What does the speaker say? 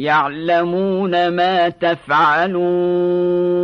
يعلمون ما تفعلون